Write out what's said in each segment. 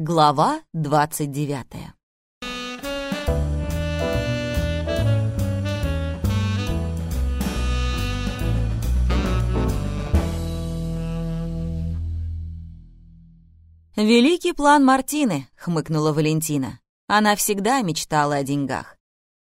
Глава двадцать девятая. «Великий план Мартины», — хмыкнула Валентина. Она всегда мечтала о деньгах.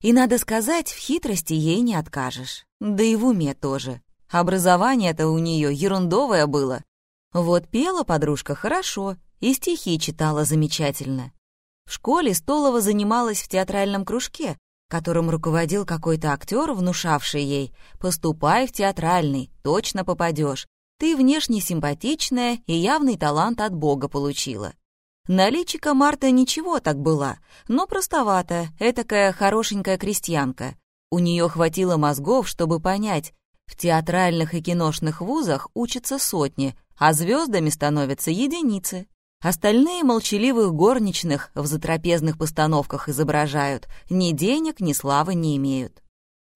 И, надо сказать, в хитрости ей не откажешь. Да и в уме тоже. Образование-то у нее ерундовое было. Вот пела подружка хорошо, и стихи читала замечательно. В школе Столова занималась в театральном кружке, которым руководил какой-то актер, внушавший ей «Поступай в театральный, точно попадешь. Ты внешне симпатичная и явный талант от Бога получила». Наличика Марта ничего так была, но простовата, этакая хорошенькая крестьянка. У нее хватило мозгов, чтобы понять, в театральных и киношных вузах учатся сотни, а звездами становятся единицы. Остальные молчаливых горничных в затрапезных постановках изображают, ни денег, ни славы не имеют.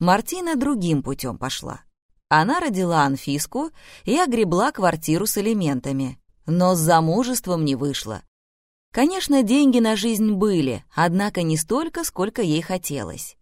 Мартина другим путем пошла. Она родила Анфиску и огребла квартиру с элементами, но с замужеством не вышла. Конечно, деньги на жизнь были, однако не столько, сколько ей хотелось.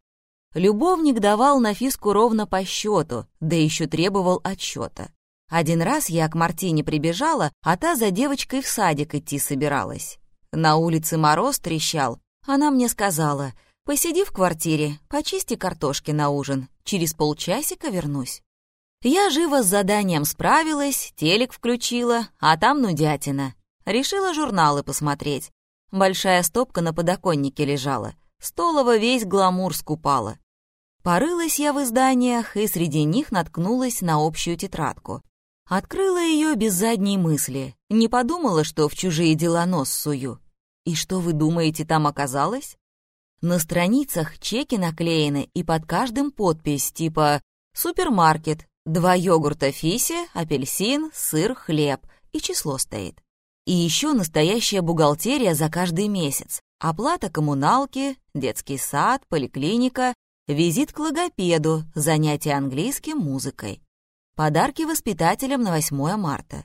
Любовник давал Нафиску ровно по счету, да еще требовал отчета. Один раз я к Мартине прибежала, а та за девочкой в садик идти собиралась. На улице мороз трещал. Она мне сказала, «Посиди в квартире, почисти картошки на ужин, через полчасика вернусь». Я живо с заданием справилась, телек включила, а там нудятина. Решила журналы посмотреть. Большая стопка на подоконнике лежала. Столова весь гламур скупала. Порылась я в изданиях и среди них наткнулась на общую тетрадку. Открыла ее без задней мысли, не подумала, что в чужие дела нос сую. И что вы думаете, там оказалось? На страницах чеки наклеены и под каждым подпись типа «Супермаркет», «Два йогурта Фиси», «Апельсин», «Сыр», «Хлеб» и число стоит. И еще настоящая бухгалтерия за каждый месяц. Оплата коммуналки, детский сад, поликлиника, визит к логопеду, занятия английским, музыкой. Подарки воспитателям на 8 марта.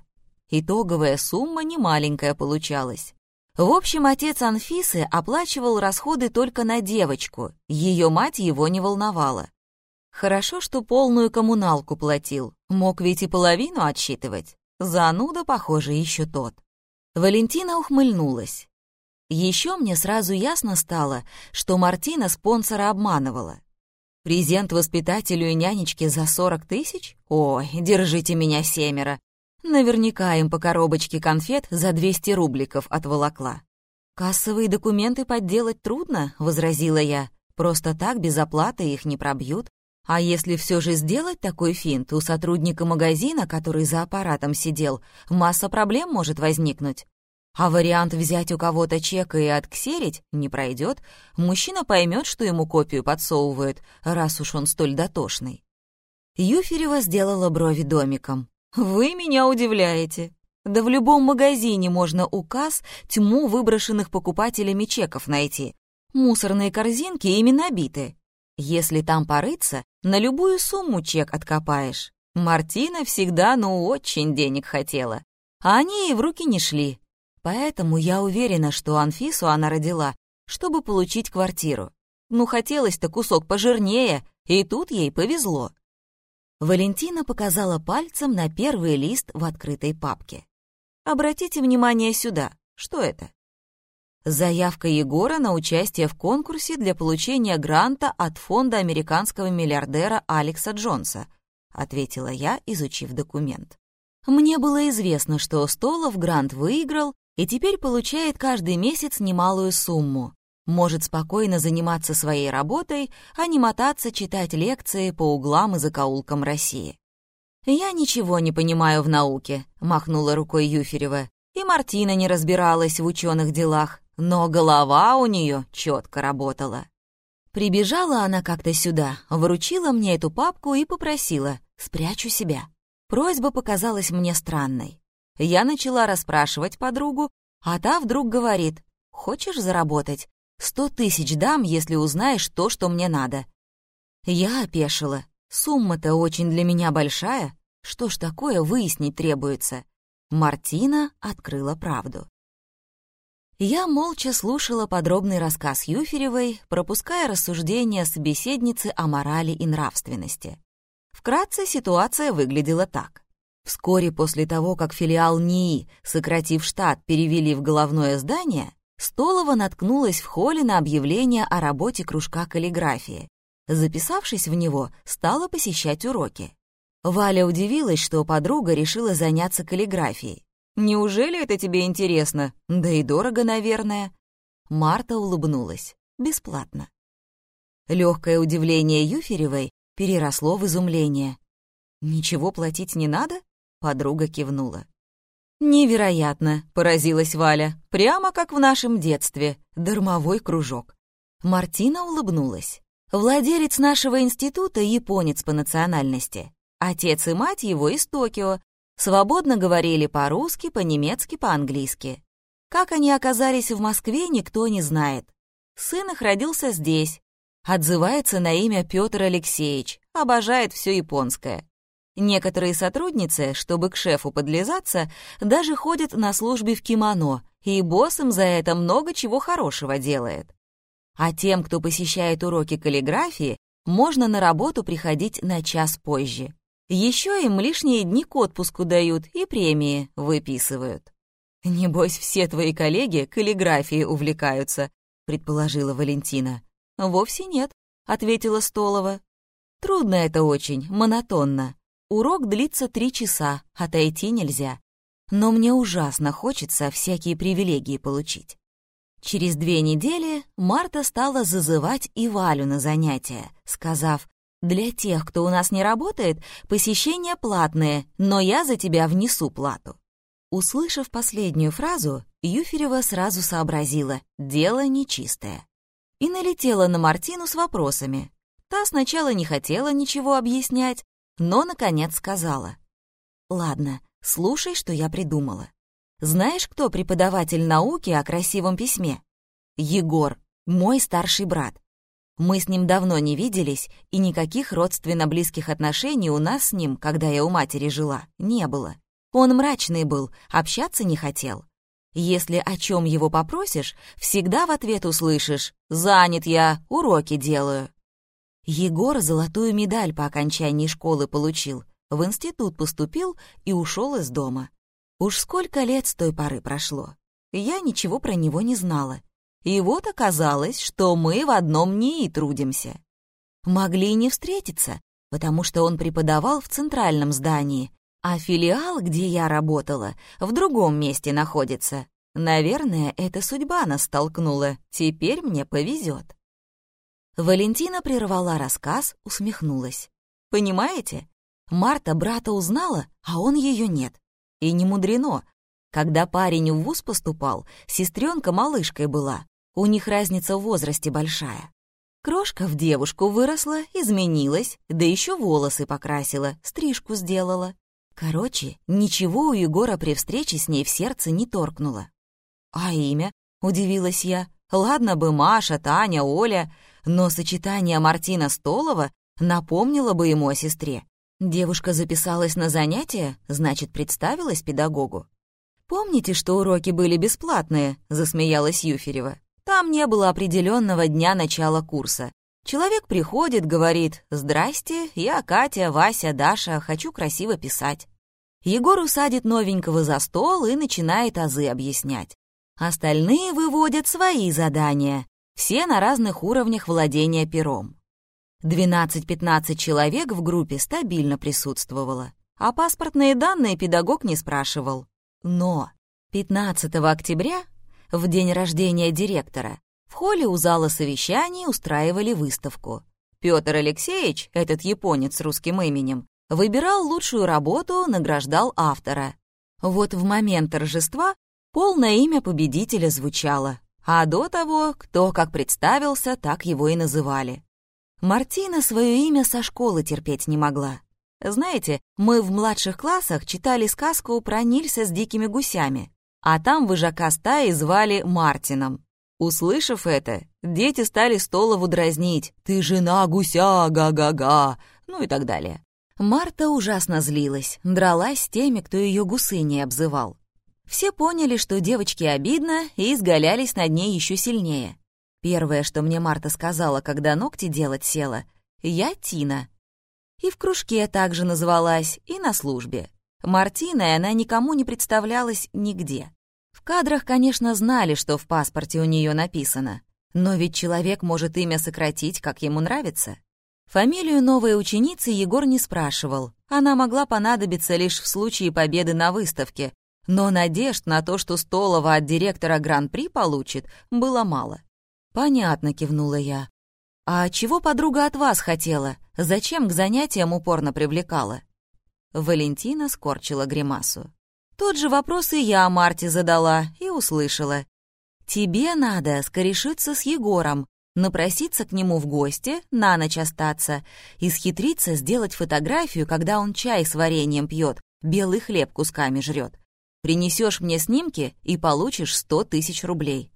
Итоговая сумма немаленькая получалась. В общем, отец Анфисы оплачивал расходы только на девочку, ее мать его не волновала. Хорошо, что полную коммуналку платил, мог ведь и половину отсчитывать. Зануда, похоже, еще тот. Валентина ухмыльнулась. Еще мне сразу ясно стало, что Мартина спонсора обманывала. Презент воспитателю и нянечке за 40 тысяч? Ой, держите меня семеро. Наверняка им по коробочке конфет за 200 рубликов отволокла. «Кассовые документы подделать трудно», — возразила я. «Просто так, без оплаты их не пробьют. А если все же сделать такой финт, у сотрудника магазина, который за аппаратом сидел, масса проблем может возникнуть. А вариант взять у кого-то чек и отксерить не пройдет. Мужчина поймет, что ему копию подсовывают, раз уж он столь дотошный. Юферева сделала брови домиком. «Вы меня удивляете. Да в любом магазине можно указ тьму выброшенных покупателями чеков найти. Мусорные корзинки ими набиты. Если там порыться, на любую сумму чек откопаешь. Мартина всегда, ну, очень денег хотела. А они ей в руки не шли. Поэтому я уверена, что Анфису она родила, чтобы получить квартиру. Ну, хотелось-то кусок пожирнее, и тут ей повезло. Валентина показала пальцем на первый лист в открытой папке. Обратите внимание сюда. Что это? Заявка Егора на участие в конкурсе для получения гранта от фонда американского миллиардера Алекса Джонса, ответила я, изучив документ. Мне было известно, что Столов грант выиграл и теперь получает каждый месяц немалую сумму. Может спокойно заниматься своей работой, а не мотаться читать лекции по углам и закоулкам России. «Я ничего не понимаю в науке», — махнула рукой Юферева. И Мартина не разбиралась в ученых делах, но голова у нее четко работала. Прибежала она как-то сюда, вручила мне эту папку и попросила «спрячь у себя». Просьба показалась мне странной. Я начала расспрашивать подругу, а та вдруг говорит, «Хочешь заработать? Сто тысяч дам, если узнаешь то, что мне надо». Я опешила. Сумма-то очень для меня большая. Что ж такое выяснить требуется? Мартина открыла правду. Я молча слушала подробный рассказ Юферевой, пропуская рассуждения собеседницы о морали и нравственности. Вкратце ситуация выглядела так. Вскоре после того, как филиал НИИ, сократив штат, перевели в головное здание, Столова наткнулась в холле на объявление о работе кружка каллиграфии. Записавшись в него, стала посещать уроки. Валя удивилась, что подруга решила заняться каллиграфией. «Неужели это тебе интересно? Да и дорого, наверное». Марта улыбнулась. «Бесплатно». Легкое удивление Юферевой переросло в изумление. «Ничего платить не надо?» — подруга кивнула. «Невероятно!» — поразилась Валя. «Прямо как в нашем детстве. Дармовой кружок». Мартина улыбнулась. «Владелец нашего института — японец по национальности. Отец и мать его из Токио. Свободно говорили по-русски, по-немецки, по-английски. Как они оказались в Москве, никто не знает. Сын их родился здесь. Отзывается на имя Петр Алексеевич, обожает все японское. Некоторые сотрудницы, чтобы к шефу подлизаться, даже ходят на службе в кимоно, и босс им за это много чего хорошего делает. А тем, кто посещает уроки каллиграфии, можно на работу приходить на час позже. Еще им лишние дни к отпуску дают и премии выписывают. «Небось, все твои коллеги каллиграфией увлекаются», — предположила Валентина. «Вовсе нет», — ответила Столова. «Трудно это очень, монотонно. Урок длится три часа, отойти нельзя. Но мне ужасно хочется всякие привилегии получить. Через две недели Марта стала зазывать и Валю на занятия, сказав, «Для тех, кто у нас не работает, посещения платные, но я за тебя внесу плату». Услышав последнюю фразу, Юферева сразу сообразила, дело нечистое. И налетела на Мартину с вопросами. Та сначала не хотела ничего объяснять, но, наконец, сказала. «Ладно, слушай, что я придумала. Знаешь, кто преподаватель науки о красивом письме? Егор, мой старший брат. Мы с ним давно не виделись, и никаких родственно близких отношений у нас с ним, когда я у матери жила, не было. Он мрачный был, общаться не хотел. Если о чем его попросишь, всегда в ответ услышишь «Занят я, уроки делаю». Егор золотую медаль по окончании школы получил, в институт поступил и ушел из дома. Уж сколько лет с той поры прошло. Я ничего про него не знала. И вот оказалось, что мы в одном НИИ трудимся. Могли не встретиться, потому что он преподавал в центральном здании, а филиал, где я работала, в другом месте находится. Наверное, эта судьба нас столкнула. Теперь мне повезет. Валентина прервала рассказ, усмехнулась. «Понимаете? Марта брата узнала, а он ее нет. И не мудрено. Когда парень в вуз поступал, сестренка малышкой была. У них разница в возрасте большая. Крошка в девушку выросла, изменилась, да еще волосы покрасила, стрижку сделала. Короче, ничего у Егора при встрече с ней в сердце не торкнуло. «А имя?» — удивилась я. «Ладно бы Маша, Таня, Оля, но сочетание Мартина Столова напомнило бы ему о сестре. Девушка записалась на занятия, значит, представилась педагогу. «Помните, что уроки были бесплатные?» — засмеялась Юферева. «Там не было определенного дня начала курса. Человек приходит, говорит «Здрасте, я Катя, Вася, Даша, хочу красиво писать». Егор усадит новенького за стол и начинает азы объяснять. Остальные выводят свои задания, все на разных уровнях владения пером. 12-15 человек в группе стабильно присутствовало, а паспортные данные педагог не спрашивал. Но 15 октября, в день рождения директора, в холле у зала совещаний устраивали выставку. Петр Алексеевич, этот японец с русским именем, выбирал лучшую работу, награждал автора. Вот в момент торжества полное имя победителя звучало а до того, кто как представился, так его и называли. Мартина свое имя со школы терпеть не могла. Знаете, мы в младших классах читали сказку про Нильса с дикими гусями, а там выжака стаи звали Мартином. Услышав это, дети стали Столову дразнить «Ты жена гуся, га-га-га», ну и так далее. Марта ужасно злилась, дралась с теми, кто ее гусыней обзывал. Все поняли, что девочке обидно, и изгалялись над ней еще сильнее. Первое, что мне Марта сказала, когда ногти делать села, «Я Тина». И в кружке также назвалась, и на службе. Мартиной она никому не представлялась нигде. В кадрах, конечно, знали, что в паспорте у нее написано, но ведь человек может имя сократить, как ему нравится. Фамилию новой ученицы Егор не спрашивал. Она могла понадобиться лишь в случае победы на выставке, но надежд на то, что Столова от директора Гран-при получит, было мало. «Понятно», — кивнула я. «А чего подруга от вас хотела? Зачем к занятиям упорно привлекала?» Валентина скорчила гримасу. Тот же вопрос и я Марте задала и услышала. «Тебе надо скорешиться с Егором, напроситься к нему в гости, на ночь остаться, и схитриться сделать фотографию, когда он чай с вареньем пьет, белый хлеб кусками жрет. Принесешь мне снимки и получишь сто тысяч рублей».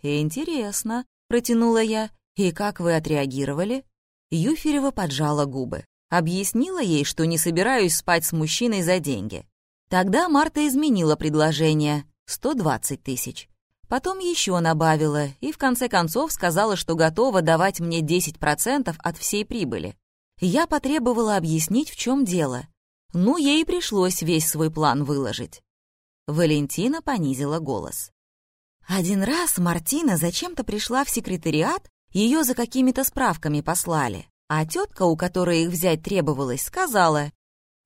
«Интересно», — протянула я. «И как вы отреагировали?» Юферева поджала губы. Объяснила ей, что не собираюсь спать с мужчиной за деньги. Тогда Марта изменила предложение — 120 тысяч. Потом еще набавила и в конце концов сказала, что готова давать мне 10% от всей прибыли. Я потребовала объяснить, в чем дело. Ну, ей пришлось весь свой план выложить. Валентина понизила голос. Один раз Мартина зачем-то пришла в секретариат, ее за какими-то справками послали, а тетка, у которой их взять требовалось, сказала,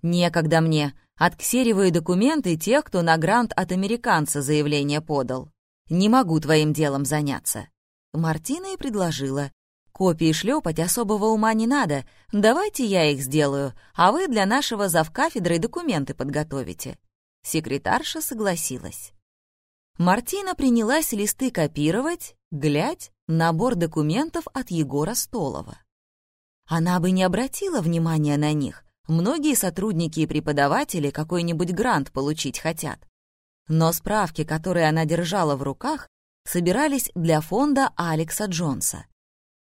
«Некогда мне, отксериваю документы тех, кто на грант от американца заявление подал. Не могу твоим делом заняться». Мартина и предложила. «Копии шлепать особого ума не надо. Давайте я их сделаю, а вы для нашего завкафедры документы подготовите». Секретарша согласилась. Мартина принялась листы копировать, глядь, набор документов от Егора Столова. Она бы не обратила внимания на них. Многие сотрудники и преподаватели какой-нибудь грант получить хотят. Но справки, которые она держала в руках, собирались для фонда Алекса Джонса.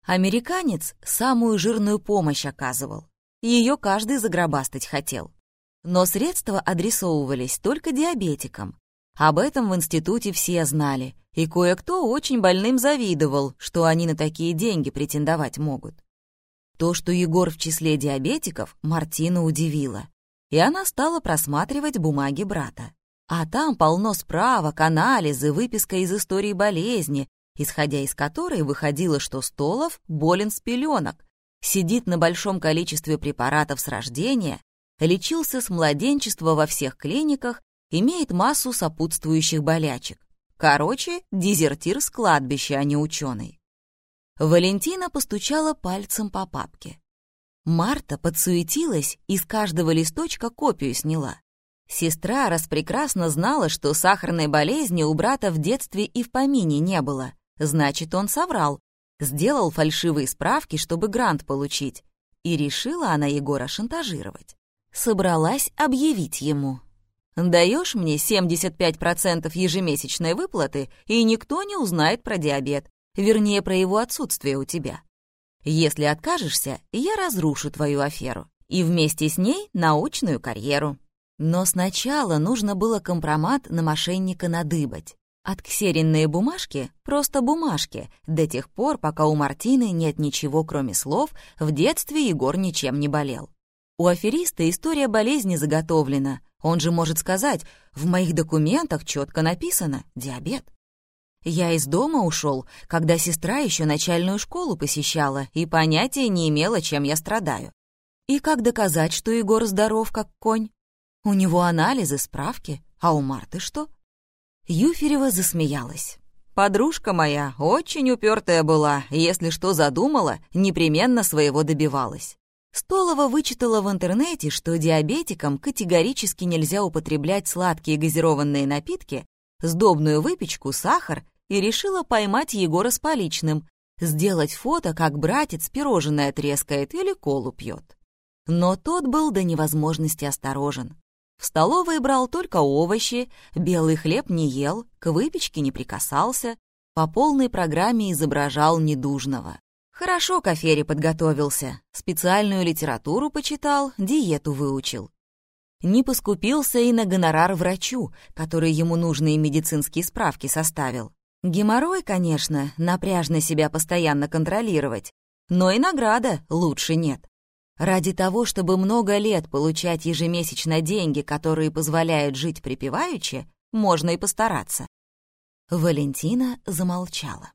Американец самую жирную помощь оказывал. Ее каждый загробастать хотел. Но средства адресовывались только диабетикам. Об этом в институте все знали, и кое-кто очень больным завидовал, что они на такие деньги претендовать могут. То, что Егор в числе диабетиков, Мартина удивило, и она стала просматривать бумаги брата. А там полно справок, анализы, выписка из истории болезни, исходя из которой выходило, что Столов болен с пеленок, сидит на большом количестве препаратов с рождения, лечился с младенчества во всех клиниках, имеет массу сопутствующих болячек. Короче, дезертир с кладбища, а не ученый. Валентина постучала пальцем по папке. Марта подсуетилась и с каждого листочка копию сняла. Сестра распрекрасно знала, что сахарной болезни у брата в детстве и в помине не было. Значит, он соврал. Сделал фальшивые справки, чтобы грант получить. И решила она Егора шантажировать. Собралась объявить ему. «Даешь мне 75% ежемесячной выплаты, и никто не узнает про диабет, вернее, про его отсутствие у тебя. Если откажешься, я разрушу твою аферу и вместе с ней научную карьеру». Но сначала нужно было компромат на мошенника надыбать. Отксеренные бумажки — просто бумажки, до тех пор, пока у Мартины нет ничего, кроме слов, в детстве Егор ничем не болел. У афериста история болезни заготовлена. Он же может сказать, в моих документах четко написано «диабет». Я из дома ушел, когда сестра еще начальную школу посещала и понятия не имела, чем я страдаю. И как доказать, что Егор здоров, как конь? У него анализы, справки, а у Марты что? Юферева засмеялась. Подружка моя очень упертая была, если что задумала, непременно своего добивалась. Столова вычитала в интернете, что диабетикам категорически нельзя употреблять сладкие газированные напитки, сдобную выпечку, сахар, и решила поймать Егора с поличным, сделать фото, как братец пирожное трескает или колу пьет. Но тот был до невозможности осторожен. В столовой брал только овощи, белый хлеб не ел, к выпечке не прикасался, по полной программе изображал недужного. Хорошо к афере подготовился, специальную литературу почитал, диету выучил. Не поскупился и на гонорар врачу, который ему нужные медицинские справки составил. Геморрой, конечно, напряжно себя постоянно контролировать, но и награда лучше нет. Ради того, чтобы много лет получать ежемесячно деньги, которые позволяют жить припеваючи, можно и постараться. Валентина замолчала.